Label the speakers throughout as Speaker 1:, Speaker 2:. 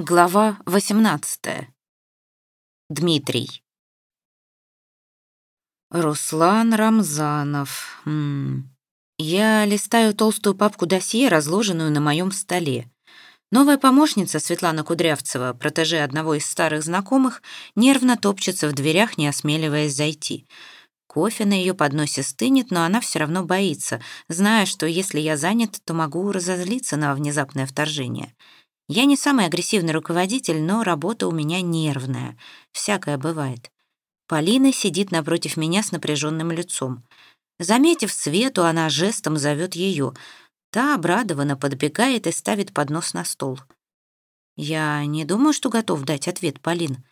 Speaker 1: Глава 18. Дмитрий. Руслан Рамзанов. М -м. Я листаю толстую папку досье, разложенную на моем столе. Новая помощница Светлана Кудрявцева, протеже одного из старых знакомых, нервно топчется в дверях, не осмеливаясь зайти. Кофе на ее подносе стынет, но она все равно боится, зная, что если я занят, то могу разозлиться на внезапное вторжение. Я не самый агрессивный руководитель, но работа у меня нервная. Всякое бывает. Полина сидит напротив меня с напряженным лицом. Заметив Свету, она жестом зовет ее. Та обрадованно подбегает и ставит поднос на стол. Я не думаю, что готов дать ответ, Полин.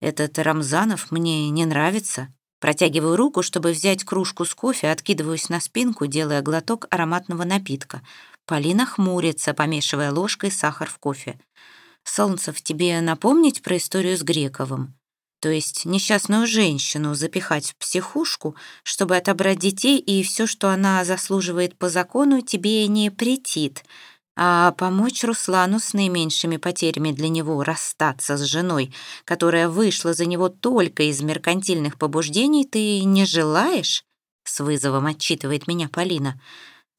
Speaker 1: Этот Рамзанов мне не нравится. Протягиваю руку, чтобы взять кружку с кофе, откидываюсь на спинку, делая глоток ароматного напитка — Полина хмурится, помешивая ложкой сахар в кофе. «Солнцев, тебе напомнить про историю с Грековым? То есть несчастную женщину запихать в психушку, чтобы отобрать детей, и все, что она заслуживает по закону, тебе не претит, а помочь Руслану с наименьшими потерями для него расстаться с женой, которая вышла за него только из меркантильных побуждений, ты не желаешь?» С вызовом отчитывает меня Полина.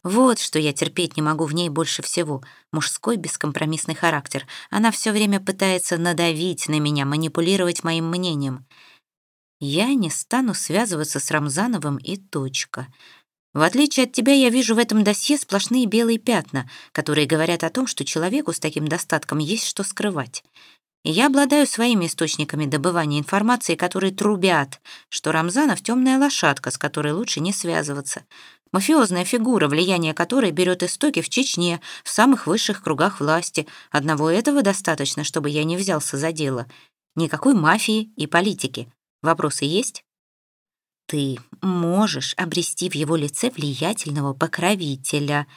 Speaker 1: Вот что я терпеть не могу в ней больше всего. Мужской бескомпромиссный характер. Она все время пытается надавить на меня, манипулировать моим мнением. Я не стану связываться с Рамзановым и точка. В отличие от тебя, я вижу в этом досье сплошные белые пятна, которые говорят о том, что человеку с таким достатком есть что скрывать. И я обладаю своими источниками добывания информации, которые трубят, что Рамзанов — темная лошадка, с которой лучше не связываться, Мафиозная фигура, влияние которой берет истоки в Чечне, в самых высших кругах власти. Одного этого достаточно, чтобы я не взялся за дело. Никакой мафии и политики. Вопросы есть? Ты можешь обрести в его лице влиятельного покровителя,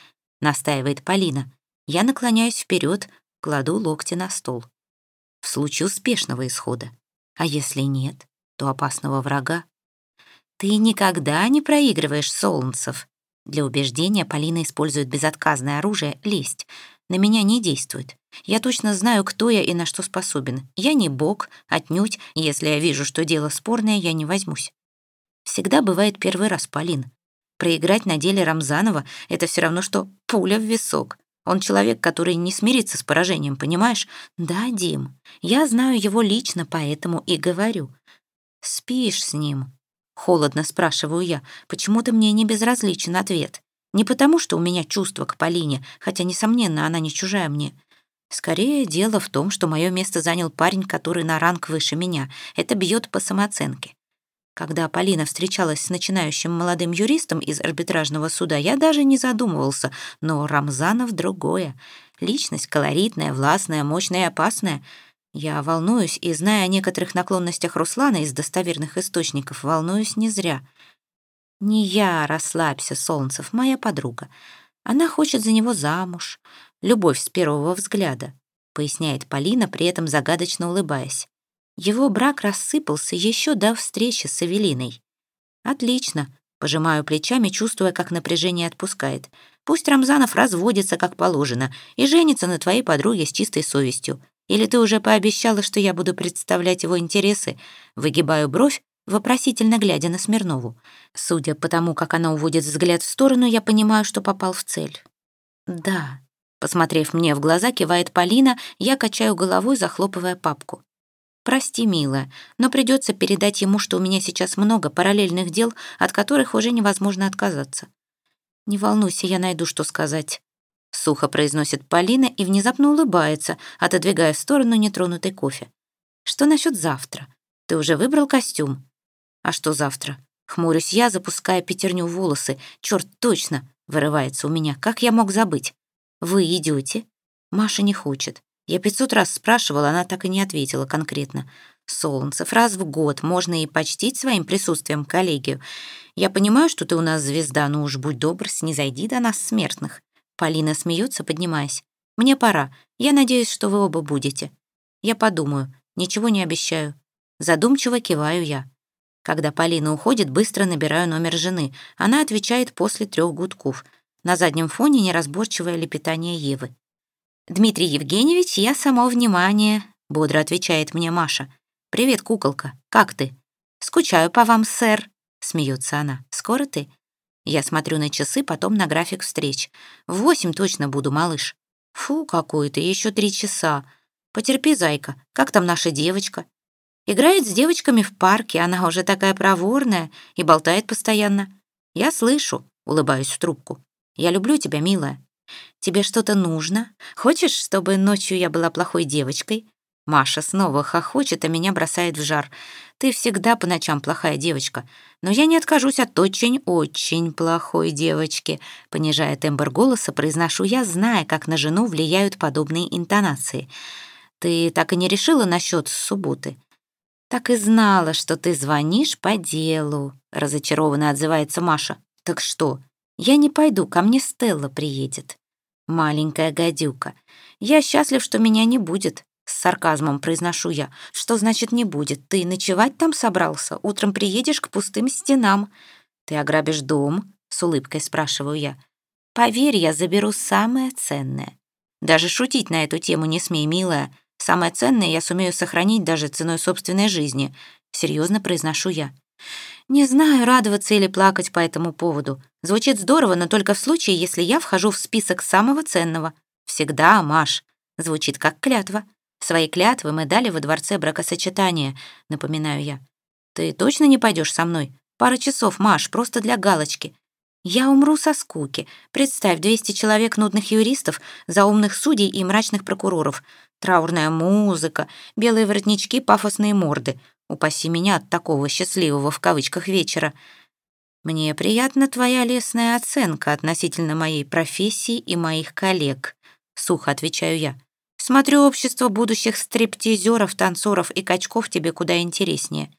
Speaker 1: настаивает Полина. Я наклоняюсь вперед, кладу локти на стол. В случае успешного исхода. А если нет, то опасного врага «Ты никогда не проигрываешь, Солнцев!» Для убеждения Полина использует безотказное оружие — лесть. На меня не действует. Я точно знаю, кто я и на что способен. Я не бог, отнюдь. Если я вижу, что дело спорное, я не возьмусь. Всегда бывает первый раз, Полин. Проиграть на деле Рамзанова — это все равно, что пуля в висок. Он человек, который не смирится с поражением, понимаешь? Да, Дим, я знаю его лично, поэтому и говорю. Спишь с ним, Холодно спрашиваю я. Почему-то мне не безразличен ответ. Не потому, что у меня чувство к Полине, хотя, несомненно, она не чужая мне. Скорее, дело в том, что мое место занял парень, который на ранг выше меня. Это бьет по самооценке. Когда Полина встречалась с начинающим молодым юристом из арбитражного суда, я даже не задумывался, но Рамзанов другое. Личность колоритная, властная, мощная и опасная — я волнуюсь, и, зная о некоторых наклонностях Руслана из достоверных источников, волнуюсь не зря. Не я, расслабься, Солнцев, моя подруга. Она хочет за него замуж. Любовь с первого взгляда, поясняет Полина, при этом загадочно улыбаясь. Его брак рассыпался еще до встречи с Эвелиной. Отлично, пожимаю плечами, чувствуя, как напряжение отпускает. Пусть Рамзанов разводится, как положено, и женится на твоей подруге с чистой совестью. Или ты уже пообещала, что я буду представлять его интересы? Выгибаю бровь, вопросительно глядя на Смирнову. Судя по тому, как она уводит взгляд в сторону, я понимаю, что попал в цель. «Да», — посмотрев мне в глаза, кивает Полина, я качаю головой, захлопывая папку. «Прости, милая, но придется передать ему, что у меня сейчас много параллельных дел, от которых уже невозможно отказаться. Не волнуйся, я найду, что сказать. Сухо произносит Полина и внезапно улыбается, отодвигая в сторону нетронутый кофе. «Что насчет завтра? Ты уже выбрал костюм?» «А что завтра?» Хмурюсь я, запуская пятерню в волосы. «Черт, точно!» — вырывается у меня. «Как я мог забыть?» «Вы идете?» Маша не хочет. Я пятьсот раз спрашивала, она так и не ответила конкретно. Солнцев, раз в год можно и почтить своим присутствием коллегию. Я понимаю, что ты у нас звезда, но уж будь добр, снизойди до нас смертных. Полина смеется, поднимаясь. «Мне пора. Я надеюсь, что вы оба будете. Я подумаю. Ничего не обещаю». Задумчиво киваю я. Когда Полина уходит, быстро набираю номер жены. Она отвечает после трех гудков. На заднем фоне неразборчивое лепетание Евы. «Дмитрий Евгеньевич, я само внимание», — бодро отвечает мне Маша. «Привет, куколка. Как ты?» «Скучаю по вам, сэр», — смеется она. «Скоро ты?» Я смотрю на часы, потом на график встреч. В восемь точно буду, малыш. Фу, какой ты, еще три часа. Потерпи, зайка. Как там наша девочка? Играет с девочками в парке, она уже такая проворная и болтает постоянно. Я слышу, улыбаюсь в трубку. Я люблю тебя, милая. Тебе что-то нужно? Хочешь, чтобы ночью я была плохой девочкой? Маша снова хохочет, а меня бросает в жар. Ты всегда по ночам плохая девочка. Но я не откажусь от очень-очень плохой девочки. Понижая тембр голоса, произношу я, зная, как на жену влияют подобные интонации. Ты так и не решила насчет субботы? Так и знала, что ты звонишь по делу, разочарованно отзывается Маша. Так что? Я не пойду, ко мне Стелла приедет. Маленькая гадюка. Я счастлив, что меня не будет. С сарказмом произношу я. Что значит не будет? Ты ночевать там собрался? Утром приедешь к пустым стенам. Ты ограбишь дом? С улыбкой спрашиваю я. Поверь, я заберу самое ценное. Даже шутить на эту тему не смей, милая. Самое ценное я сумею сохранить даже ценой собственной жизни. Серьезно произношу я. Не знаю, радоваться или плакать по этому поводу. Звучит здорово, но только в случае, если я вхожу в список самого ценного. Всегда, Маш. Звучит как клятва. Свои клятвы мы дали во дворце бракосочетания, напоминаю я. Ты точно не пойдешь со мной? Пара часов, Маш, просто для галочки. Я умру со скуки. Представь, 200 человек нудных юристов, заумных судей и мрачных прокуроров. Траурная музыка, белые воротнички, пафосные морды. Упаси меня от такого счастливого в кавычках вечера. Мне приятна твоя лестная оценка относительно моей профессии и моих коллег. Сухо отвечаю я. Смотрю, общество будущих стриптизеров, танцоров и качков тебе куда интереснее.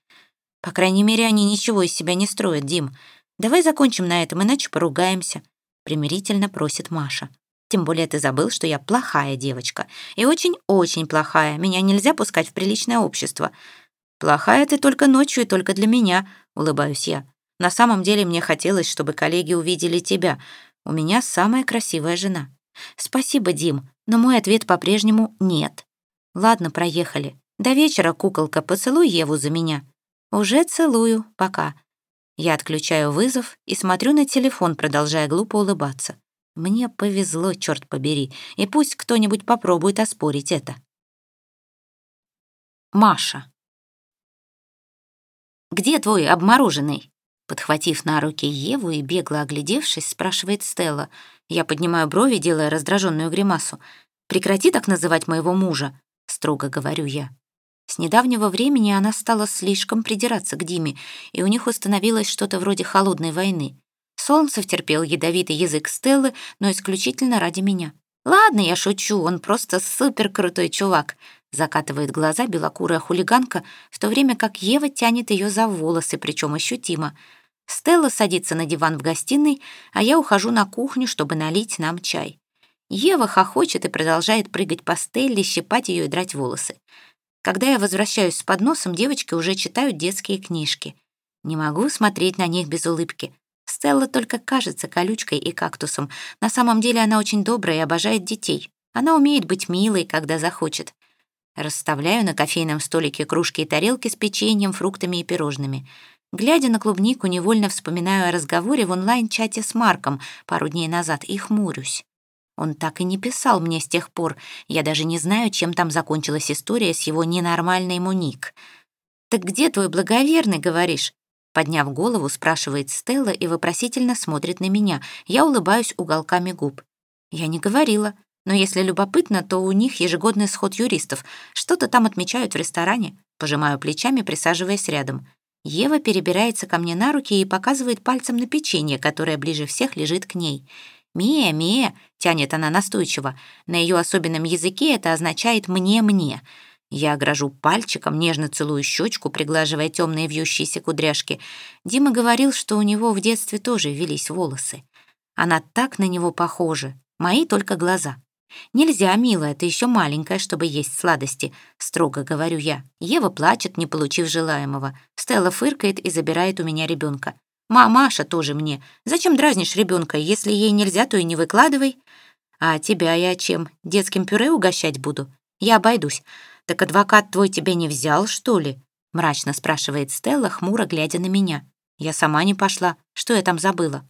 Speaker 1: По крайней мере, они ничего из себя не строят, Дим. Давай закончим на этом, иначе поругаемся. Примирительно просит Маша. Тем более ты забыл, что я плохая девочка. И очень-очень плохая. Меня нельзя пускать в приличное общество. Плохая ты только ночью и только для меня, улыбаюсь я. На самом деле мне хотелось, чтобы коллеги увидели тебя. У меня самая красивая жена. Спасибо, Дим, но мой ответ по-прежнему нет. Ладно, проехали. До вечера, куколка, поцелуй Еву за меня. Уже целую, пока. Я отключаю вызов и смотрю на телефон, продолжая глупо улыбаться. Мне повезло, черт побери, и пусть кто-нибудь попробует оспорить это. Маша. «Где твой обмороженный?» Подхватив на руки Еву и бегло оглядевшись, спрашивает Стелла. Я поднимаю брови, делая раздраженную гримасу. «Прекрати так называть моего мужа», — строго говорю я. С недавнего времени она стала слишком придираться к Диме, и у них установилось что-то вроде холодной войны. Солнцев терпел ядовитый язык Стеллы, но исключительно ради меня. «Ладно, я шучу, он просто супер крутой чувак», закатывает глаза белокурая хулиганка, в то время как Ева тянет ее за волосы, причем ощутимо. Стелла садится на диван в гостиной, а я ухожу на кухню, чтобы налить нам чай. Ева хохочет и продолжает прыгать по Стелле, щипать ее и драть волосы. Когда я возвращаюсь с подносом, девочки уже читают детские книжки. Не могу смотреть на них без улыбки. Стелла только кажется колючкой и кактусом. На самом деле она очень добрая и обожает детей. Она умеет быть милой, когда захочет. Расставляю на кофейном столике кружки и тарелки с печеньем, фруктами и пирожными. Глядя на клубнику, невольно вспоминаю о разговоре в онлайн-чате с Марком пару дней назад и хмурюсь. Он так и не писал мне с тех пор. Я даже не знаю, чем там закончилась история с его ненормальной Муник. «Так где твой благоверный, говоришь?» Подняв голову, спрашивает Стелла и вопросительно смотрит на меня. Я улыбаюсь уголками губ. «Я не говорила. Но если любопытно, то у них ежегодный сход юристов. Что-то там отмечают в ресторане. Пожимаю плечами, присаживаясь рядом. Ева перебирается ко мне на руки и показывает пальцем на печенье, которое ближе всех лежит к ней. «Мия, Мия», — тянет она настойчиво. На ее особенном языке это означает «мне-мне». Я грожу пальчиком, нежно целую щечку, приглаживая темные вьющиеся кудряшки. Дима говорил, что у него в детстве тоже велись волосы. Она так на него похожа, мои только глаза. «Нельзя, милая, ты еще маленькая, чтобы есть сладости», — строго говорю я. Ева плачет, не получив желаемого. Стелла фыркает и забирает у меня ребенка. «Мамаша тоже мне. Зачем дразнишь ребенка? Если ей нельзя, то и не выкладывай». А тебя я чем? Детским пюре угощать буду? Я обойдусь. Так адвокат твой тебя не взял, что ли? Мрачно спрашивает Стелла, хмуро глядя на меня. Я сама не пошла. Что я там забыла?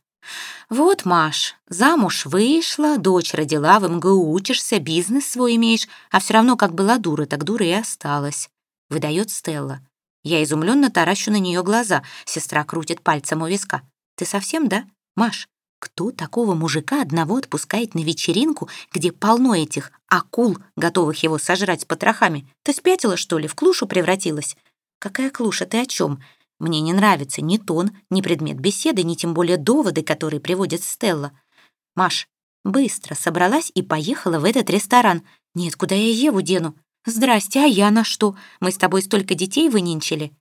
Speaker 1: «Вот, Маш, замуж вышла, дочь родила, в МГУ учишься, бизнес свой имеешь, а все равно как была дура, так дура и осталась», — выдает Стелла. Я изумленно таращу на нее глаза, сестра крутит пальцем у виска. «Ты совсем, да? Маш, кто такого мужика одного отпускает на вечеринку, где полно этих акул, готовых его сожрать с потрохами? Ты спятила, что ли, в клушу превратилась?» «Какая клуша? Ты о чем? Мне не нравится ни тон, ни предмет беседы, ни тем более доводы, которые приводит Стелла. Маш, быстро собралась и поехала в этот ресторан. Нет, куда я Еву дену? Здрасте, а я на что? Мы с тобой столько детей выненчили.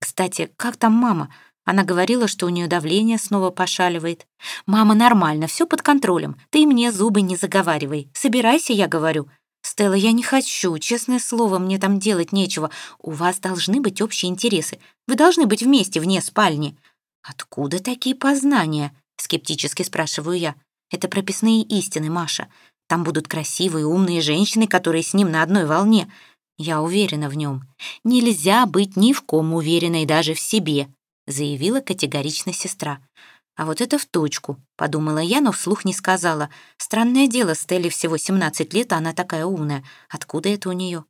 Speaker 1: Кстати, как там мама? Она говорила, что у нее давление снова пошаливает. «Мама, нормально, все под контролем. Ты мне зубы не заговаривай. Собирайся, я говорю. «Стелла, я не хочу, честное слово, мне там делать нечего. У вас должны быть общие интересы. Вы должны быть вместе вне спальни». «Откуда такие познания?» — скептически спрашиваю я. «Это прописные истины, Маша. Там будут красивые, умные женщины, которые с ним на одной волне. Я уверена в нем. Нельзя быть ни в ком уверенной даже в себе», — заявила категорично сестра. А вот это в точку, подумала я, но вслух не сказала. Странное дело, Стелле всего 17 лет, а она такая умная. Откуда это у нее?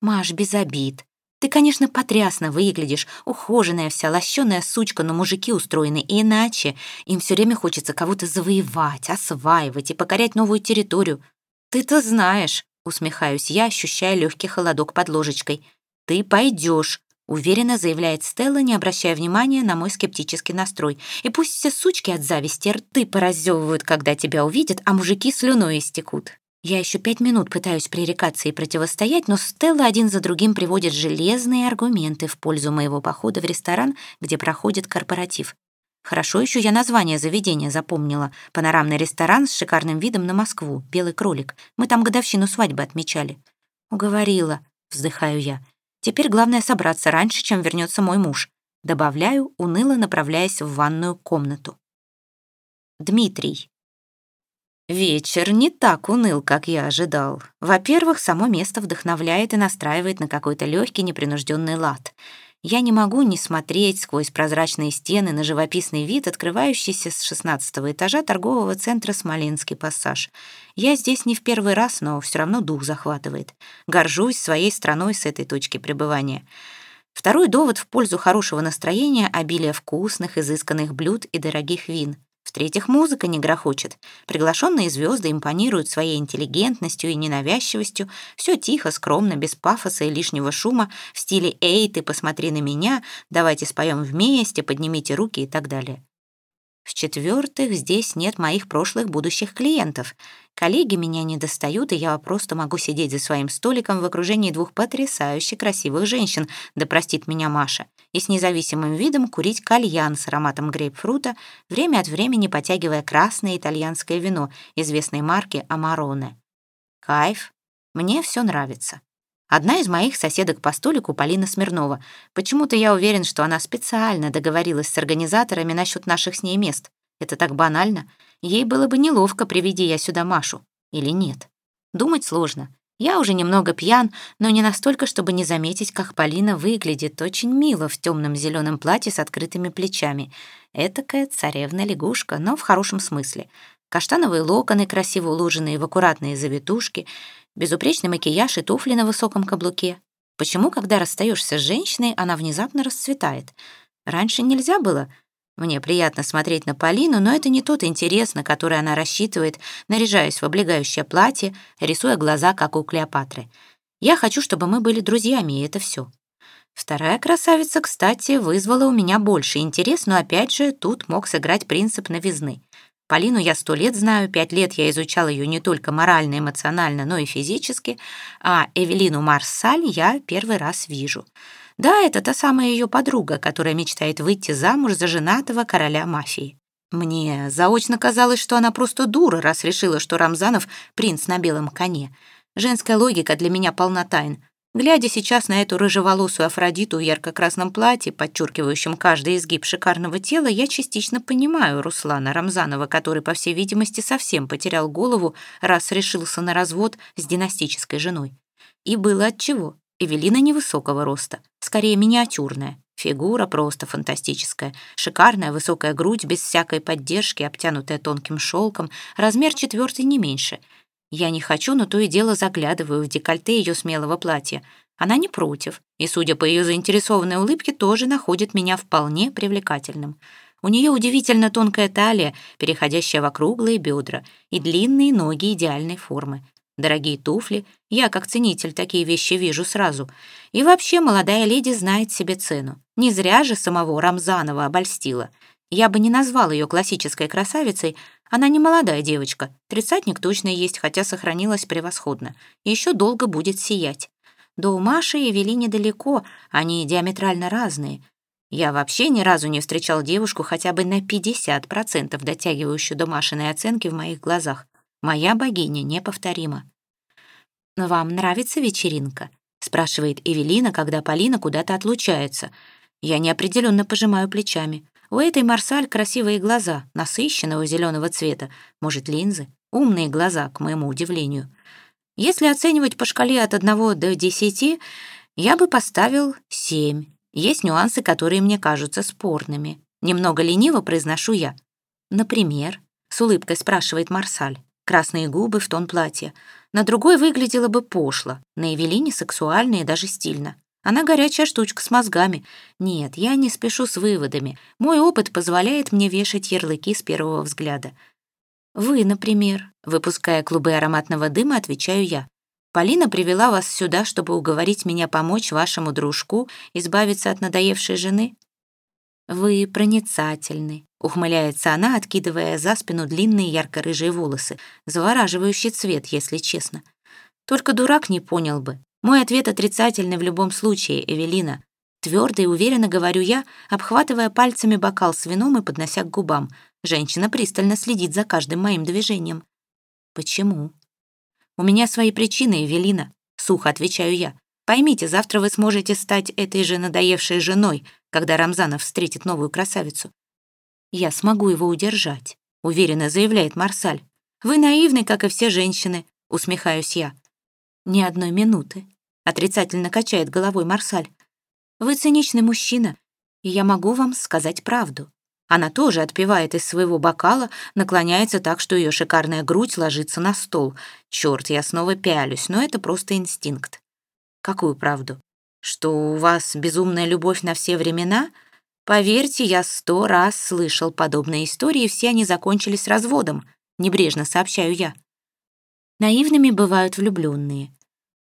Speaker 1: Маш, без обид. Ты, конечно, потрясно выглядишь, ухоженная вся, лощеная сучка, но мужики устроены иначе. Им все время хочется кого-то завоевать, осваивать и покорять новую территорию. Ты-то знаешь, усмехаюсь я, ощущая легкий холодок под ложечкой. Ты пойдешь, Уверенно заявляет Стелла, не обращая внимания на мой скептический настрой. И пусть все сучки от зависти рты поразевывают, когда тебя увидят, а мужики слюной истекут. Я еще пять минут пытаюсь пререкаться и противостоять, но Стелла один за другим приводит железные аргументы в пользу моего похода в ресторан, где проходит корпоратив. Хорошо еще я название заведения запомнила. Панорамный ресторан с шикарным видом на Москву, «Белый кролик». Мы там годовщину свадьбы отмечали. «Уговорила», — вздыхаю я. Теперь главное собраться раньше, чем вернется мой муж. Добавляю, уныло направляясь в ванную комнату. Дмитрий. Вечер не так уныл, как я ожидал. Во-первых, само место вдохновляет и настраивает на какой-то легкий непринужденный лад — я не могу не смотреть сквозь прозрачные стены на живописный вид, открывающийся с шестнадцатого этажа торгового центра «Смоленский пассаж». Я здесь не в первый раз, но все равно дух захватывает. Горжусь своей страной с этой точки пребывания. Второй довод в пользу хорошего настроения — обилие вкусных, изысканных блюд и дорогих вин. В-третьих, музыка не грохочет. Приглашенные звезды импонируют своей интеллигентностью и ненавязчивостью. Все тихо, скромно, без пафоса и лишнего шума, в стиле «Эй, ты посмотри на меня», «Давайте споем вместе», «Поднимите руки» и так далее. В-четвертых, здесь нет моих прошлых будущих клиентов. Коллеги меня не достают, и я просто могу сидеть за своим столиком в окружении двух потрясающе красивых женщин, да простит меня Маша, и с независимым видом курить кальян с ароматом грейпфрута, время от времени потягивая красное итальянское вино известной марки «Амароне». Кайф. Мне все нравится. Одна из моих соседок по столику Полина Смирнова. Почему-то я уверен, что она специально договорилась с организаторами насчет наших с ней мест. Это так банально. Ей было бы неловко, приведи я сюда Машу. Или нет? Думать сложно. Я уже немного пьян, но не настолько, чтобы не заметить, как Полина выглядит очень мило в темном зеленом платье с открытыми плечами. Этакая царевна-лягушка, но в хорошем смысле. Каштановые локоны, красиво уложенные в аккуратные завитушки — безупречный макияж и туфли на высоком каблуке. Почему, когда расстаешься с женщиной, она внезапно расцветает? Раньше нельзя было. Мне приятно смотреть на Полину, но это не тот интерес, на который она рассчитывает, наряжаясь в облегающее платье, рисуя глаза, как у Клеопатры. Я хочу, чтобы мы были друзьями, и это все. Вторая красавица, кстати, вызвала у меня больше интерес, но опять же тут мог сыграть принцип новизны. Полину я сто лет знаю, пять лет я изучала ее не только морально, эмоционально, но и физически, а Эвелину Марсаль я первый раз вижу. Да, это та самая ее подруга, которая мечтает выйти замуж за женатого короля мафии. Мне заочно казалось, что она просто дура, раз решила, что Рамзанов — принц на белом коне. Женская логика для меня полна тайн. Глядя сейчас на эту рыжеволосую Афродиту в ярко-красном платье, подчеркивающем каждый изгиб шикарного тела, я частично понимаю Руслана Рамзанова, который, по всей видимости, совсем потерял голову, раз решился на развод с династической женой. И было отчего. Эвелина невысокого роста, скорее миниатюрная. Фигура просто фантастическая. Шикарная высокая грудь, без всякой поддержки, обтянутая тонким шелком, размер четвертый не меньше — я не хочу, но то и дело заглядываю в декольте ее смелого платья. Она не против, и, судя по ее заинтересованной улыбке, тоже находит меня вполне привлекательным. У нее удивительно тонкая талия, переходящая в округлые бедра, и длинные ноги идеальной формы. Дорогие туфли, я, как ценитель, такие вещи вижу сразу. И вообще молодая леди знает себе цену. Не зря же самого Рамзанова обольстила. Я бы не назвал ее классической красавицей, она не молодая девочка, тридцатник точно есть, хотя сохранилась превосходно. Еще долго будет сиять. До Маши и Вели недалеко, они диаметрально разные. Я вообще ни разу не встречал девушку хотя бы на 50% дотягивающую до Машиной оценки в моих глазах. Моя богиня неповторима. «Вам нравится вечеринка?» — спрашивает Эвелина, когда Полина куда-то отлучается. Я неопределенно пожимаю плечами. У этой Марсаль красивые глаза, насыщенного зеленого цвета, может, линзы, умные глаза, к моему удивлению. Если оценивать по шкале от 1 до 10, я бы поставил 7. Есть нюансы, которые мне кажутся спорными. Немного лениво произношу я. Например, с улыбкой спрашивает Марсаль. Красные губы в тон платья. На другой выглядело бы пошло, на Эвелине сексуально и даже стильно. Она горячая штучка с мозгами. Нет, я не спешу с выводами. Мой опыт позволяет мне вешать ярлыки с первого взгляда. Вы, например, выпуская клубы ароматного дыма, отвечаю я. Полина привела вас сюда, чтобы уговорить меня помочь вашему дружку избавиться от надоевшей жены? Вы проницательны, ухмыляется она, откидывая за спину длинные ярко-рыжие волосы. Завораживающий цвет, если честно. Только дурак не понял бы. Мой ответ отрицательный в любом случае, Эвелина. Твердо и уверенно говорю я, обхватывая пальцами бокал с вином и поднося к губам. Женщина пристально следит за каждым моим движением. Почему? У меня свои причины, Эвелина, сухо отвечаю я. Поймите, завтра вы сможете стать этой же надоевшей женой, когда Рамзанов встретит новую красавицу. Я смогу его удержать, уверенно заявляет Марсаль. Вы наивны, как и все женщины, усмехаюсь я. Ни одной минуты. Отрицательно качает головой Марсаль. Вы циничный мужчина, и я могу вам сказать правду. Она тоже отпивает из своего бокала, наклоняется так, что ее шикарная грудь ложится на стол. Черт, я снова пялюсь, но это просто инстинкт. Какую правду? Что у вас безумная любовь на все времена? Поверьте, я сто раз слышал подобные истории, все они закончились разводом. Небрежно сообщаю я. Наивными бывают влюбленные.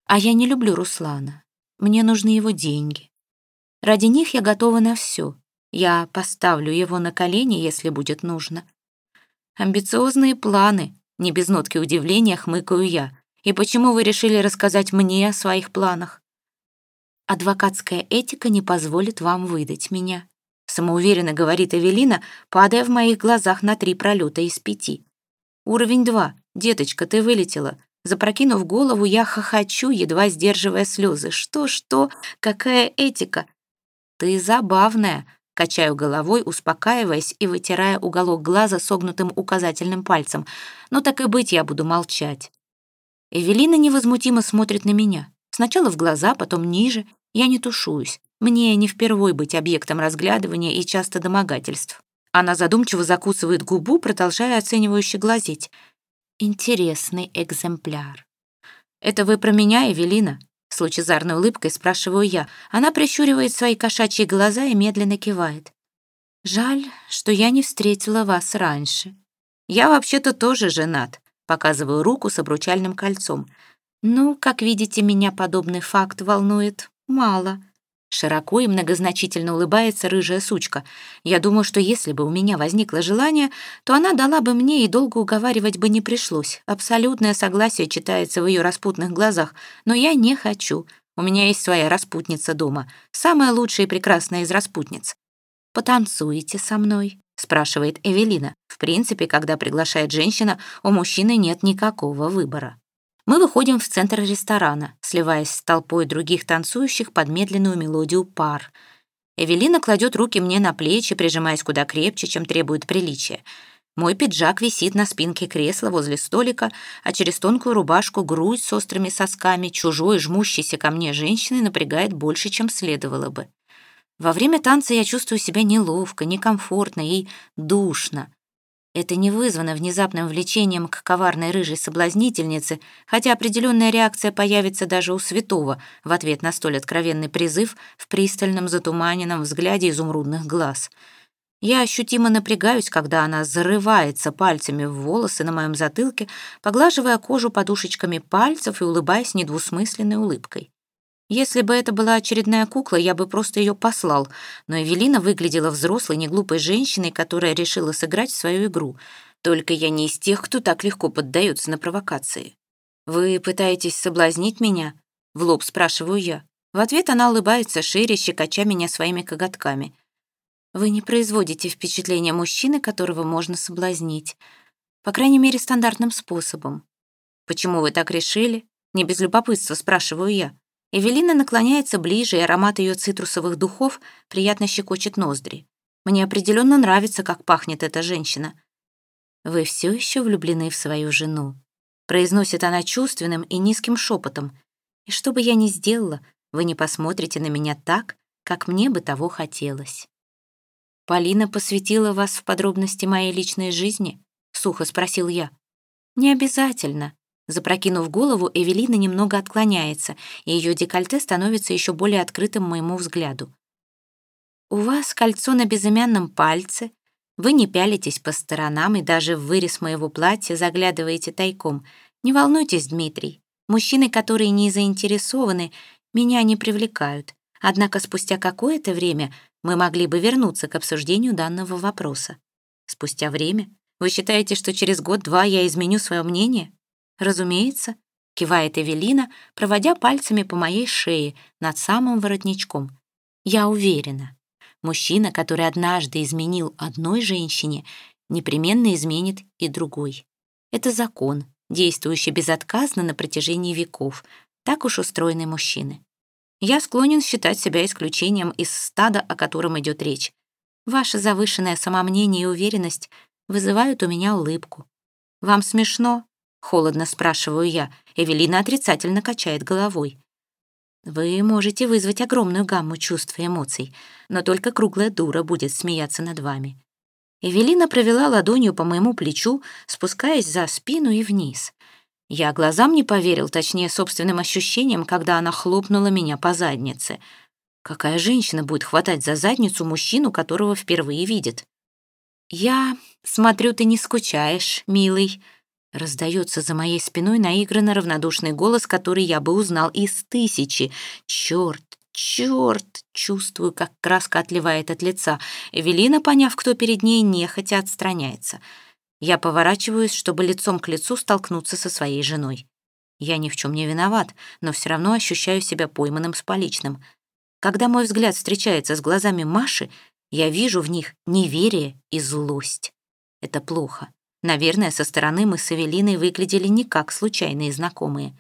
Speaker 1: А я не люблю Руслана. Мне нужны его деньги. Ради них я готова на все. Я поставлю его на колени, если будет нужно. Амбициозные планы, не без нотки удивления хмыкаю я. И почему вы решили рассказать мне о своих планах? Адвокатская этика не позволит вам выдать меня. Самоуверенно говорит Эвелина, падая в моих глазах на три пролета из пяти. Уровень два. «Деточка, ты вылетела». Запрокинув голову, я хохочу, едва сдерживая слезы. «Что-что? Какая этика?» «Ты забавная», — качаю головой, успокаиваясь и вытирая уголок глаза согнутым указательным пальцем. «Ну так и быть, я буду молчать». Эвелина невозмутимо смотрит на меня. Сначала в глаза, потом ниже. Я не тушуюсь. Мне не впервой быть объектом разглядывания и часто домогательств. Она задумчиво закусывает губу, продолжая оценивающе глазеть. Интересный экземпляр. «Это вы про меня, Эвелина?» С лучезарной улыбкой спрашиваю я. Она прищуривает свои кошачьи глаза и медленно кивает. «Жаль, что я не встретила вас раньше. Я вообще-то тоже женат», показываю руку с обручальным кольцом. «Ну, как видите, меня подобный факт волнует мало. Широко и многозначительно улыбается рыжая сучка. Я думаю, что если бы у меня возникло желание, то она дала бы мне и долго уговаривать бы не пришлось. Абсолютное согласие читается в ее распутных глазах. Но я не хочу. У меня есть своя распутница дома. Самая лучшая и прекрасная из распутниц. «Потанцуете со мной?» — спрашивает Эвелина. В принципе, когда приглашает женщина, у мужчины нет никакого выбора. Мы выходим в центр ресторана, сливаясь с толпой других танцующих под медленную мелодию пар. Эвелина кладет руки мне на плечи, прижимаясь куда крепче, чем требует приличия. Мой пиджак висит на спинке кресла возле столика, а через тонкую рубашку грудь с острыми сосками чужой, жмущейся ко мне женщины напрягает больше, чем следовало бы. Во время танца я чувствую себя неловко, некомфортно и душно. Это не вызвано внезапным влечением к коварной рыжей соблазнительнице, хотя определенная реакция появится даже у святого в ответ на столь откровенный призыв в пристальном затуманенном взгляде изумрудных глаз — я ощутимо напрягаюсь, когда она зарывается пальцами в волосы на моем затылке, поглаживая кожу подушечками пальцев и улыбаясь недвусмысленной улыбкой. Если бы это была очередная кукла, я бы просто ее послал, но Эвелина выглядела взрослой, неглупой женщиной, которая решила сыграть свою игру. Только я не из тех, кто так легко поддается на провокации. «Вы пытаетесь соблазнить меня?» — в лоб спрашиваю я. В ответ она улыбается шире, щекоча меня своими коготками — вы не производите впечатления мужчины, которого можно соблазнить. По крайней мере, стандартным способом. Почему вы так решили? Не без любопытства спрашиваю я. Эвелина наклоняется ближе, и аромат ее цитрусовых духов приятно щекочет ноздри. Мне определенно нравится, как пахнет эта женщина. Вы все еще влюблены в свою жену. Произносит она чувственным и низким шепотом. И что бы я ни сделала, вы не посмотрите на меня так, как мне бы того хотелось. «Полина посвятила вас в подробности моей личной жизни?» — сухо спросил я. «Не обязательно». Запрокинув голову, Эвелина немного отклоняется, и ее декольте становится еще более открытым моему взгляду. «У вас кольцо на безымянном пальце, вы не пялитесь по сторонам и даже в вырез моего платья заглядываете тайком. Не волнуйтесь, Дмитрий. Мужчины, которые не заинтересованы, меня не привлекают. Однако спустя какое-то время мы могли бы вернуться к обсуждению данного вопроса. Спустя время? Вы считаете, что через год-два я изменю свое мнение? Разумеется, кивает Эвелина, проводя пальцами по моей шее над самым воротничком. Я уверена, мужчина, который однажды изменил одной женщине, непременно изменит и другой. Это закон, действующий безотказно на протяжении веков. Так уж устроены мужчины. Я склонен считать себя исключением из стада, о котором идет речь. Ваше завышенное самомнение и уверенность вызывают у меня улыбку. «Вам смешно?» — холодно спрашиваю я. Эвелина отрицательно качает головой. Вы можете вызвать огромную гамму чувств и эмоций, но только круглая дура будет смеяться над вами. Эвелина провела ладонью по моему плечу, спускаясь за спину и вниз. Я глазам не поверил, точнее, собственным ощущениям, когда она хлопнула меня по заднице. Какая женщина будет хватать за задницу мужчину, которого впервые видит? «Я смотрю, ты не скучаешь, милый», — раздается за моей спиной наигранно равнодушный голос, который я бы узнал из тысячи. «Черт, черт!» Чувствую, как краска отливает от лица. Эвелина, поняв, кто перед ней, нехотя отстраняется — я поворачиваюсь, чтобы лицом к лицу столкнуться со своей женой. Я ни в чем не виноват, но все равно ощущаю себя пойманным с поличным. Когда мой взгляд встречается с глазами Маши, я вижу в них неверие и злость. Это плохо. Наверное, со стороны мы с Эвелиной выглядели не как случайные знакомые.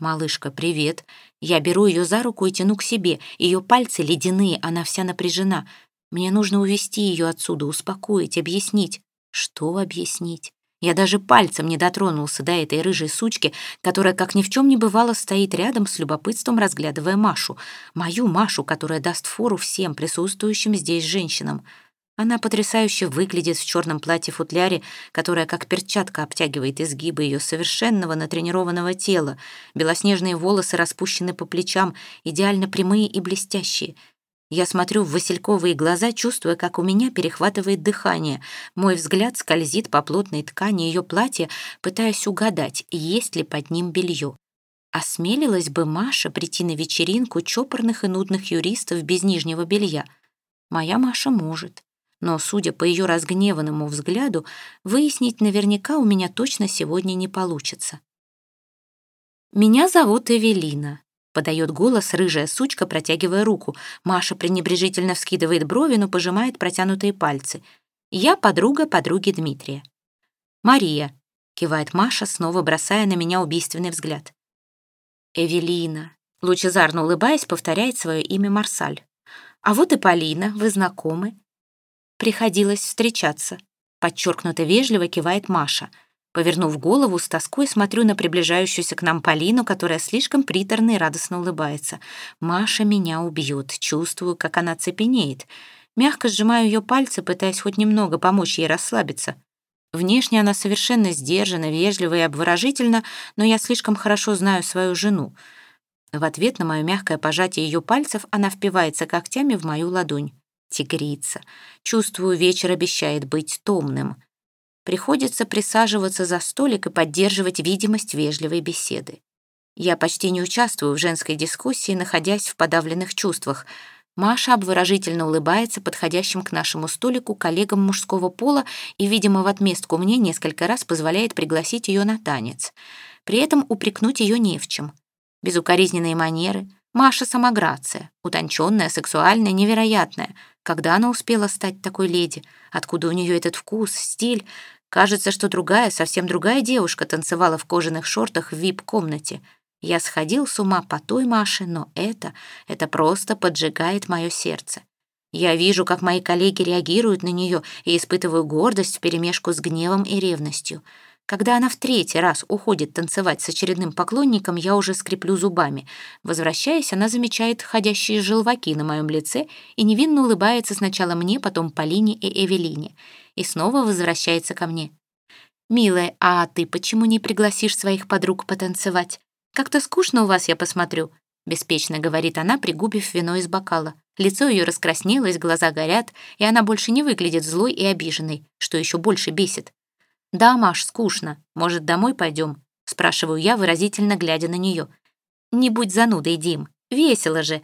Speaker 1: «Малышка, привет». Я беру ее за руку и тяну к себе. Ее пальцы ледяные, она вся напряжена. Мне нужно увести ее отсюда, успокоить, объяснить. Что объяснить? Я даже пальцем не дотронулся до этой рыжей сучки, которая, как ни в чем не бывало, стоит рядом с любопытством, разглядывая Машу. Мою Машу, которая даст фору всем присутствующим здесь женщинам. Она потрясающе выглядит в черном платье-футляре, которое как перчатка обтягивает изгибы ее совершенного натренированного тела. Белоснежные волосы распущены по плечам, идеально прямые и блестящие — я смотрю в васильковые глаза, чувствуя, как у меня перехватывает дыхание. Мой взгляд скользит по плотной ткани ее платья, пытаясь угадать, есть ли под ним белье. Осмелилась бы Маша прийти на вечеринку чопорных и нудных юристов без нижнего белья? Моя Маша может. Но, судя по ее разгневанному взгляду, выяснить наверняка у меня точно сегодня не получится. «Меня зовут Эвелина», Подает голос рыжая сучка, протягивая руку. Маша пренебрежительно вскидывает брови, но пожимает протянутые пальцы. Я подруга подруги Дмитрия. Мария. кивает Маша, снова бросая на меня убийственный взгляд. Эвелина, лучезарно улыбаясь, повторяет свое имя Марсаль. А вот и Полина, вы знакомы? Приходилось встречаться. Подчеркнуто вежливо кивает Маша. Повернув голову, с тоской смотрю на приближающуюся к нам Полину, которая слишком приторно и радостно улыбается. Маша меня убьет. Чувствую, как она цепенеет. Мягко сжимаю ее пальцы, пытаясь хоть немного помочь ей расслабиться. Внешне она совершенно сдержана, вежлива и обворожительна, но я слишком хорошо знаю свою жену. В ответ на мое мягкое пожатие ее пальцев она впивается когтями в мою ладонь. Тигрица. Чувствую, вечер обещает быть томным. Приходится присаживаться за столик и поддерживать видимость вежливой беседы. Я почти не участвую в женской дискуссии, находясь в подавленных чувствах. Маша обворожительно улыбается подходящим к нашему столику коллегам мужского пола и, видимо, в отместку мне несколько раз позволяет пригласить ее на танец. При этом упрекнуть ее не в чем. Безукоризненные манеры, Маша самограция, утонченная, сексуальная, невероятная. Когда она успела стать такой леди? Откуда у нее этот вкус, стиль? Кажется, что другая, совсем другая девушка танцевала в кожаных шортах в вип-комнате. Я сходил с ума по той Маше, но это, это просто поджигает мое сердце. Я вижу, как мои коллеги реагируют на нее и испытываю гордость вперемешку с гневом и ревностью. Когда она в третий раз уходит танцевать с очередным поклонником, я уже скреплю зубами. Возвращаясь, она замечает ходящие желваки на моем лице и невинно улыбается сначала мне, потом Полине и Эвелине. И снова возвращается ко мне. «Милая, а ты почему не пригласишь своих подруг потанцевать? Как-то скучно у вас, я посмотрю», — беспечно говорит она, пригубив вино из бокала. Лицо ее раскраснелось, глаза горят, и она больше не выглядит злой и обиженной, что еще больше бесит. «Да, Маш, скучно. Может, домой пойдем?» — спрашиваю я, выразительно глядя на нее. «Не будь занудой, Дим. Весело же.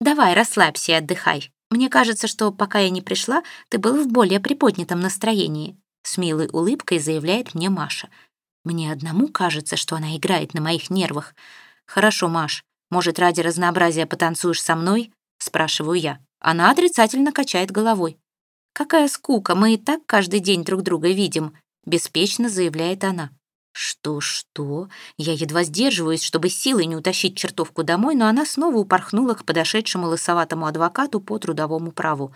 Speaker 1: Давай, расслабься и отдыхай. Мне кажется, что пока я не пришла, ты был в более приподнятом настроении», — с милой улыбкой заявляет мне Маша. Мне одному кажется, что она играет на моих нервах. «Хорошо, Маш, может, ради разнообразия потанцуешь со мной?» — спрашиваю я. Она отрицательно качает головой. «Какая скука, мы и так каждый день друг друга видим», беспечно заявляет она. Что-что? Я едва сдерживаюсь, чтобы силой не утащить чертовку домой, но она снова упорхнула к подошедшему лысоватому адвокату по трудовому праву.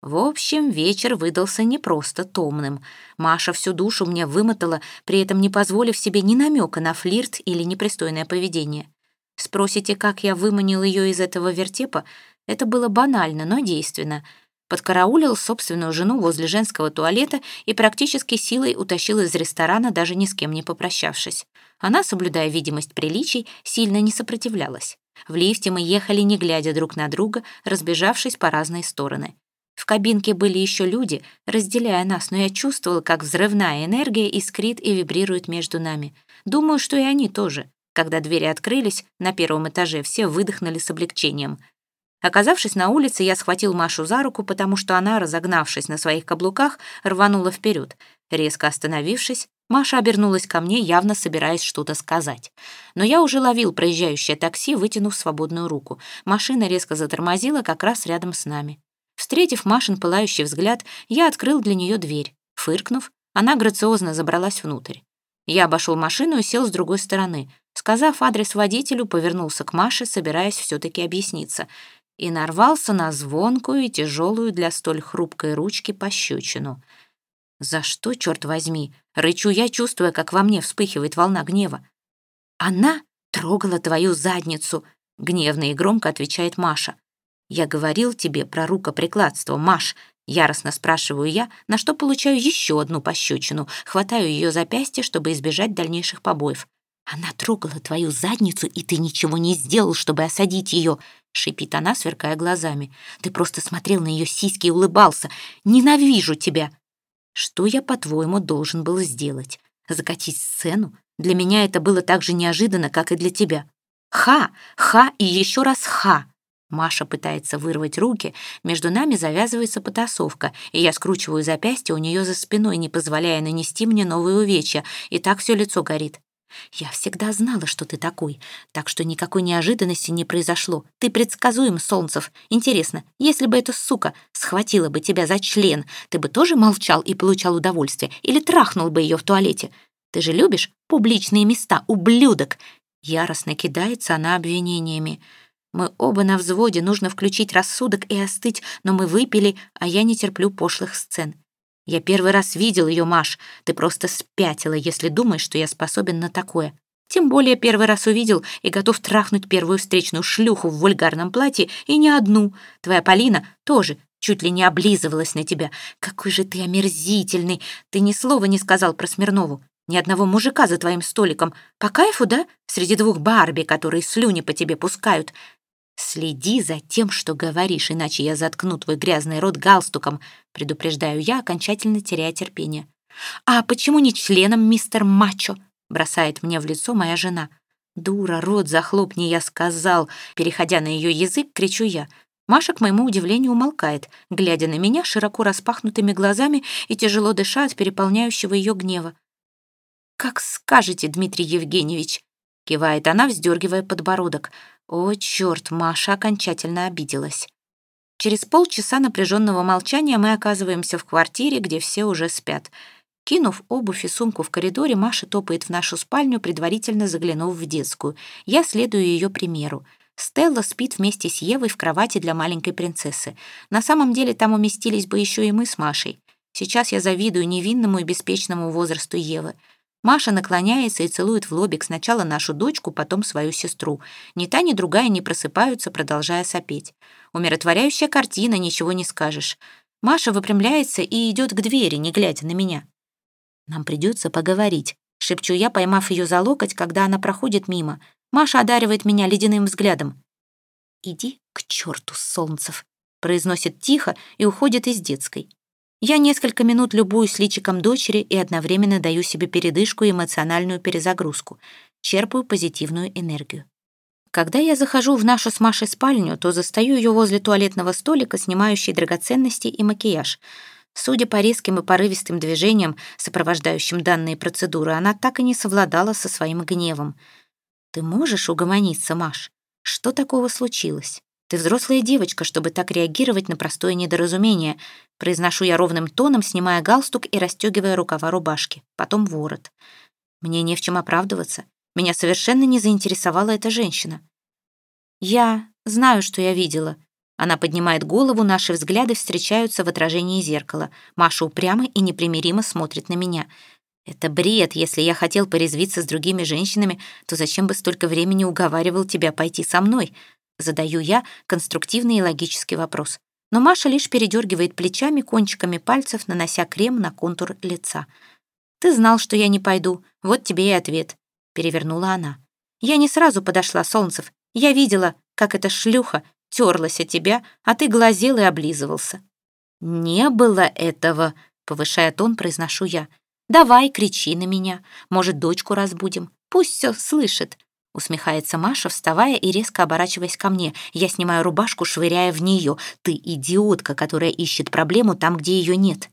Speaker 1: В общем, вечер выдался не просто томным. Маша всю душу мне вымотала, при этом не позволив себе ни намека на флирт или непристойное поведение. Спросите, как я выманил ее из этого вертепа? Это было банально, но действенно — подкараулил собственную жену возле женского туалета и практически силой утащил из ресторана, даже ни с кем не попрощавшись. Она, соблюдая видимость приличий, сильно не сопротивлялась. В лифте мы ехали, не глядя друг на друга, разбежавшись по разные стороны. В кабинке были еще люди, разделяя нас, но я чувствовала, как взрывная энергия искрит и вибрирует между нами. Думаю, что и они тоже. Когда двери открылись, на первом этаже все выдохнули с облегчением. Оказавшись на улице, я схватил Машу за руку, потому что она, разогнавшись на своих каблуках, рванула вперед. Резко остановившись, Маша обернулась ко мне, явно собираясь что-то сказать. Но я уже ловил проезжающее такси, вытянув свободную руку. Машина резко затормозила как раз рядом с нами. Встретив Машин пылающий взгляд, я открыл для нее дверь. Фыркнув, она грациозно забралась внутрь. Я обошел машину и сел с другой стороны. Сказав адрес водителю, повернулся к Маше, собираясь все-таки объясниться — и нарвался на звонкую и тяжелую для столь хрупкой ручки пощечину. «За что, черт возьми?» — рычу я, чувствуя, как во мне вспыхивает волна гнева. «Она трогала твою задницу», — гневно и громко отвечает Маша. «Я говорил тебе про рукоприкладство, Маш», — яростно спрашиваю я, на что получаю еще одну пощечину, хватаю ее запястье, чтобы избежать дальнейших побоев. «Она трогала твою задницу, и ты ничего не сделал, чтобы осадить ее», — шипит она, сверкая глазами. «Ты просто смотрел на ее сиськи и улыбался. Ненавижу тебя!» «Что я, по-твоему, должен был сделать? Закатить сцену? Для меня это было так же неожиданно, как и для тебя. Ха! Ха и еще раз ха!» Маша пытается вырвать руки, между нами завязывается потасовка, и я скручиваю запястье у нее за спиной, не позволяя нанести мне новые увечья, и так все лицо горит. «Я всегда знала, что ты такой, так что никакой неожиданности не произошло. Ты предсказуем, Солнцев. Интересно, если бы эта сука схватила бы тебя за член, ты бы тоже молчал и получал удовольствие или трахнул бы ее в туалете? Ты же любишь публичные места, ублюдок!» Яростно кидается она обвинениями. Мы оба на взводе, нужно включить рассудок и остыть, но мы выпили, а я не терплю пошлых сцен. Я первый раз видел ее, Маш. Ты просто спятила, если думаешь, что я способен на такое. Тем более первый раз увидел и готов трахнуть первую встречную шлюху в вульгарном платье, и не одну. Твоя Полина тоже чуть ли не облизывалась на тебя. Какой же ты омерзительный! Ты ни слова не сказал про Смирнову. Ни одного мужика за твоим столиком. По кайфу, да? Среди двух Барби, которые слюни по тебе пускают. Следи за тем, что говоришь, иначе я заткну твой грязный рот галстуком, предупреждаю я, окончательно теряя терпение. А почему не членом, мистер Мачо? бросает мне в лицо моя жена. «Дура, рот захлопни, я сказал!» Переходя на ее язык, кричу я. Маша, к моему удивлению, умолкает, глядя на меня широко распахнутыми глазами и тяжело дыша от переполняющего ее гнева. «Как скажете, Дмитрий Евгеньевич!» Кивает она, вздергивая подбородок. «О, черт, Маша окончательно обиделась!» Через полчаса напряженного молчания мы оказываемся в квартире, где все уже спят — Кинув обувь и сумку в коридоре, Маша топает в нашу спальню, предварительно заглянув в детскую. Я следую ее примеру. Стелла спит вместе с Евой в кровати для маленькой принцессы. На самом деле там уместились бы еще и мы с Машей. Сейчас я завидую невинному и беспечному возрасту Евы. Маша наклоняется и целует в лобик сначала нашу дочку, потом свою сестру. Ни та, ни другая не просыпаются, продолжая сопеть. Умиротворяющая картина, ничего не скажешь. Маша выпрямляется и идет к двери, не глядя на меня. «Нам придется поговорить», — шепчу я, поймав ее за локоть, когда она проходит мимо. Маша одаривает меня ледяным взглядом. «Иди к черту, Солнцев», — произносит тихо и уходит из детской. Я несколько минут любуюсь личиком дочери и одновременно даю себе передышку и эмоциональную перезагрузку, черпаю позитивную энергию. Когда я захожу в нашу с Машей спальню, то застаю ее возле туалетного столика, снимающей драгоценности и макияж — Судя по резким и порывистым движениям, сопровождающим данные процедуры, она так и не совладала со своим гневом. «Ты можешь угомониться, Маш? Что такого случилось? Ты взрослая девочка, чтобы так реагировать на простое недоразумение», произношу я ровным тоном, снимая галстук и расстегивая рукава рубашки, потом ворот. Мне не в чем оправдываться. Меня совершенно не заинтересовала эта женщина. «Я знаю, что я видела», она поднимает голову, наши взгляды встречаются в отражении зеркала. Маша упрямо и непримиримо смотрит на меня. «Это бред. Если я хотел порезвиться с другими женщинами, то зачем бы столько времени уговаривал тебя пойти со мной?» Задаю я конструктивный и логический вопрос. Но Маша лишь передергивает плечами, кончиками пальцев, нанося крем на контур лица. «Ты знал, что я не пойду. Вот тебе и ответ», — перевернула она. «Я не сразу подошла, Солнцев. Я видела, как эта шлюха терлась о тебя, а ты глазел и облизывался». «Не было этого», — повышая тон, произношу я. «Давай, кричи на меня. Может, дочку разбудим. Пусть все слышит». Усмехается Маша, вставая и резко оборачиваясь ко мне. Я снимаю рубашку, швыряя в нее. «Ты идиотка, которая ищет проблему там, где ее нет».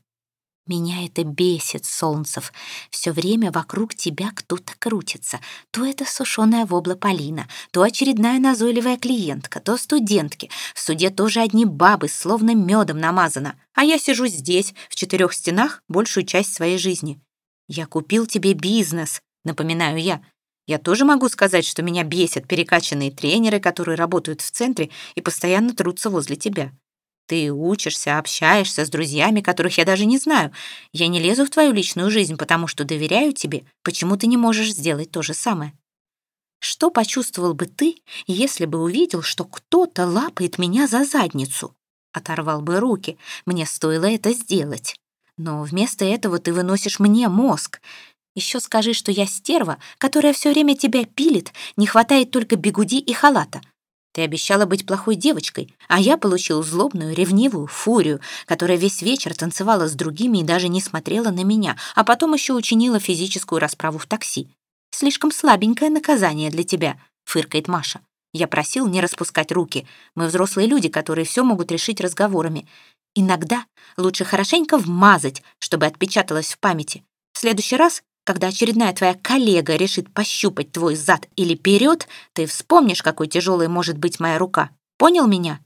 Speaker 1: Меня это бесит, Солнцев. Все время вокруг тебя кто-то крутится. То это сушеная вобла Полина, то очередная назойливая клиентка, то студентки. В суде тоже одни бабы, словно медом намазано. А я сижу здесь, в четырех стенах, большую часть своей жизни. Я купил тебе бизнес, напоминаю я. Я тоже могу сказать, что меня бесят перекачанные тренеры, которые работают в центре и постоянно трутся возле тебя. Ты учишься, общаешься с друзьями, которых я даже не знаю. Я не лезу в твою личную жизнь, потому что доверяю тебе. Почему ты не можешь сделать то же самое? Что почувствовал бы ты, если бы увидел, что кто-то лапает меня за задницу? Оторвал бы руки. Мне стоило это сделать. Но вместо этого ты выносишь мне мозг. Еще скажи, что я стерва, которая все время тебя пилит, не хватает только бегуди и халата. Ты обещала быть плохой девочкой, а я получил злобную, ревнивую фурию, которая весь вечер танцевала с другими и даже не смотрела на меня, а потом еще учинила физическую расправу в такси. «Слишком слабенькое наказание для тебя», — фыркает Маша. Я просил не распускать руки. Мы взрослые люди, которые все могут решить разговорами. Иногда лучше хорошенько вмазать, чтобы отпечаталось в памяти. В следующий раз когда очередная твоя коллега решит пощупать твой зад или вперед, ты вспомнишь, какой тяжелой может быть моя рука. Понял меня?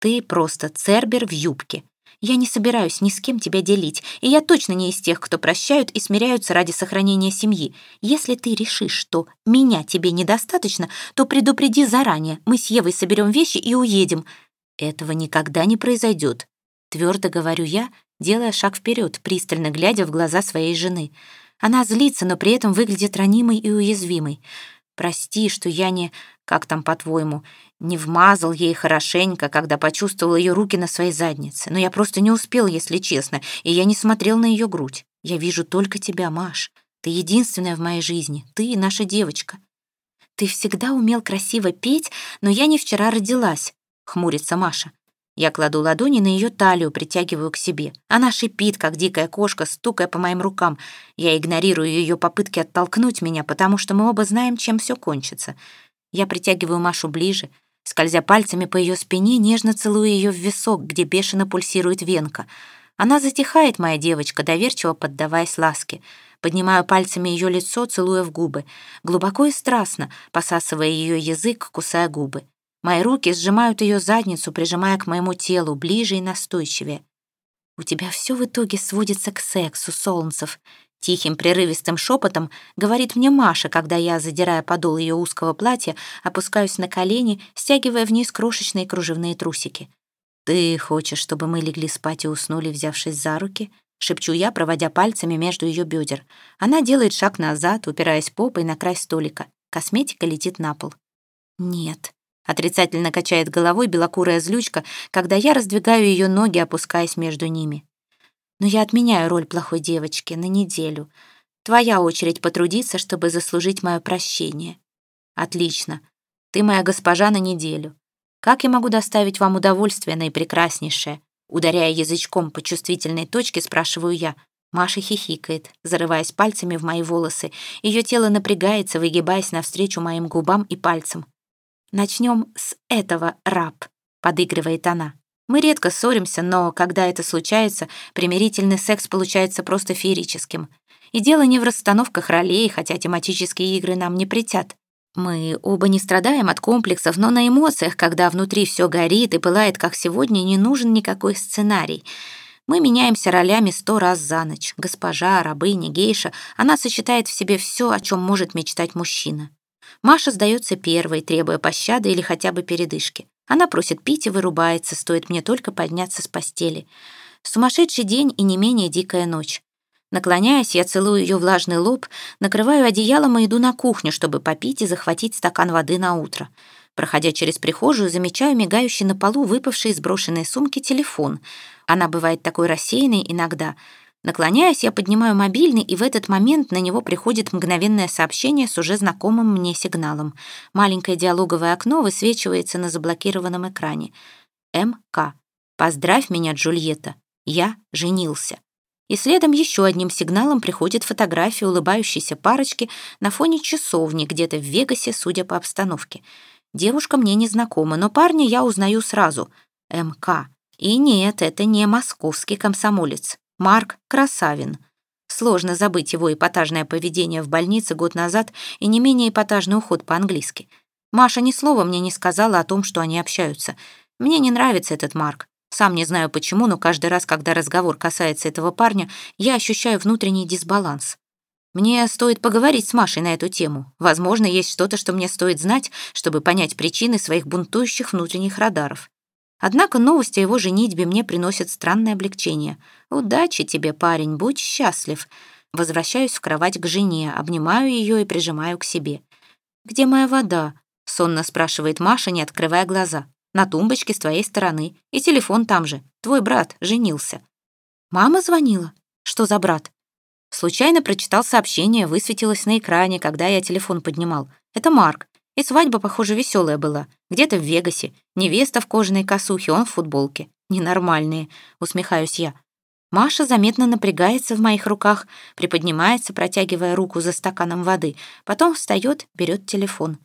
Speaker 1: Ты просто цербер в юбке. Я не собираюсь ни с кем тебя делить, и я точно не из тех, кто прощают и смиряются ради сохранения семьи. Если ты решишь, что меня тебе недостаточно, то предупреди заранее. Мы с Евой соберем вещи и уедем. Этого никогда не произойдет. Твердо говорю я, делая шаг вперед, пристально глядя в глаза своей жены. Она злится, но при этом выглядит ранимой и уязвимой. Прости, что я не, как там по-твоему, не вмазал ей хорошенько, когда почувствовал ее руки на своей заднице. Но я просто не успел, если честно, и я не смотрел на ее грудь. Я вижу только тебя, Маш. Ты единственная в моей жизни. Ты наша девочка. Ты всегда умел красиво петь, но я не вчера родилась, хмурится Маша. Я кладу ладони на ее талию, притягиваю к себе. Она шипит, как дикая кошка, стукая по моим рукам. Я игнорирую ее попытки оттолкнуть меня, потому что мы оба знаем, чем все кончится. Я притягиваю Машу ближе, скользя пальцами по ее спине, нежно целую ее в висок, где бешено пульсирует венка. Она затихает, моя девочка, доверчиво поддаваясь ласке. Поднимаю пальцами ее лицо, целуя в губы. Глубоко и страстно, посасывая ее язык, кусая губы. Мои руки сжимают ее задницу, прижимая к моему телу ближе и настойчивее. «У тебя все в итоге сводится к сексу, Солнцев», Тихим прерывистым шепотом говорит мне Маша, когда я, задирая подол ее узкого платья, опускаюсь на колени, стягивая вниз крошечные кружевные трусики. «Ты хочешь, чтобы мы легли спать и уснули, взявшись за руки?» — шепчу я, проводя пальцами между ее бедер. Она делает шаг назад, упираясь попой на край столика. Косметика летит на пол. «Нет», Отрицательно качает головой белокурая злючка, когда я раздвигаю ее ноги, опускаясь между ними. Но я отменяю роль плохой девочки на неделю. Твоя очередь потрудиться, чтобы заслужить мое прощение. Отлично. Ты моя госпожа на неделю. Как я могу доставить вам удовольствие, наипрекраснейшее? Ударяя язычком по чувствительной точке, спрашиваю я. Маша хихикает, зарываясь пальцами в мои волосы. Ее тело напрягается, выгибаясь навстречу моим губам и пальцам. «Начнем с этого, раб», — подыгрывает она. Мы редко ссоримся, но когда это случается, примирительный секс получается просто феерическим. И дело не в расстановках ролей, хотя тематические игры нам не притят. Мы оба не страдаем от комплексов, но на эмоциях, когда внутри все горит и пылает, как сегодня, не нужен никакой сценарий. Мы меняемся ролями сто раз за ночь. Госпожа, рабыня, гейша, она сочетает в себе все, о чем может мечтать мужчина. Маша сдается первой, требуя пощады или хотя бы передышки. Она просит пить и вырубается, стоит мне только подняться с постели. Сумасшедший день и не менее дикая ночь. Наклоняясь, я целую ее влажный лоб, накрываю одеялом и иду на кухню, чтобы попить и захватить стакан воды на утро. Проходя через прихожую, замечаю мигающий на полу выпавший из брошенной сумки телефон. Она бывает такой рассеянной иногда — Наклоняясь, я поднимаю мобильный, и в этот момент на него приходит мгновенное сообщение с уже знакомым мне сигналом. Маленькое диалоговое окно высвечивается на заблокированном экране. МК. «Поздравь меня, Джульетта. Я женился». И следом еще одним сигналом приходит фотография улыбающейся парочки на фоне часовни где-то в Вегасе, судя по обстановке. Девушка мне не знакома, но парня я узнаю сразу. МК. И нет, это не московский комсомолец. Марк Красавин. Сложно забыть его эпатажное поведение в больнице год назад и не менее эпатажный уход по-английски. Маша ни слова мне не сказала о том, что они общаются. Мне не нравится этот Марк. Сам не знаю почему, но каждый раз, когда разговор касается этого парня, я ощущаю внутренний дисбаланс. Мне стоит поговорить с Машей на эту тему. Возможно, есть что-то, что мне стоит знать, чтобы понять причины своих бунтующих внутренних радаров. Однако новость о его женитьбе мне приносит странное облегчение. «Удачи тебе, парень, будь счастлив». Возвращаюсь в кровать к жене, обнимаю ее и прижимаю к себе. «Где моя вода?» — сонно спрашивает Маша, не открывая глаза. «На тумбочке с твоей стороны. И телефон там же. Твой брат женился». «Мама звонила? Что за брат?» Случайно прочитал сообщение, высветилось на экране, когда я телефон поднимал. Это Марк. И свадьба, похоже, веселая была. Где-то в Вегасе. Невеста в кожаной косухе, он в футболке. Ненормальные, усмехаюсь я. Маша заметно напрягается в моих руках, приподнимается, протягивая руку за стаканом воды. Потом встает, берет телефон.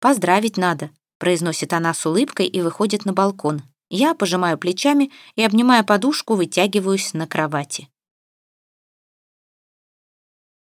Speaker 1: «Поздравить надо», — произносит она с улыбкой и выходит на балкон. Я пожимаю плечами и, обнимая подушку, вытягиваюсь на кровати.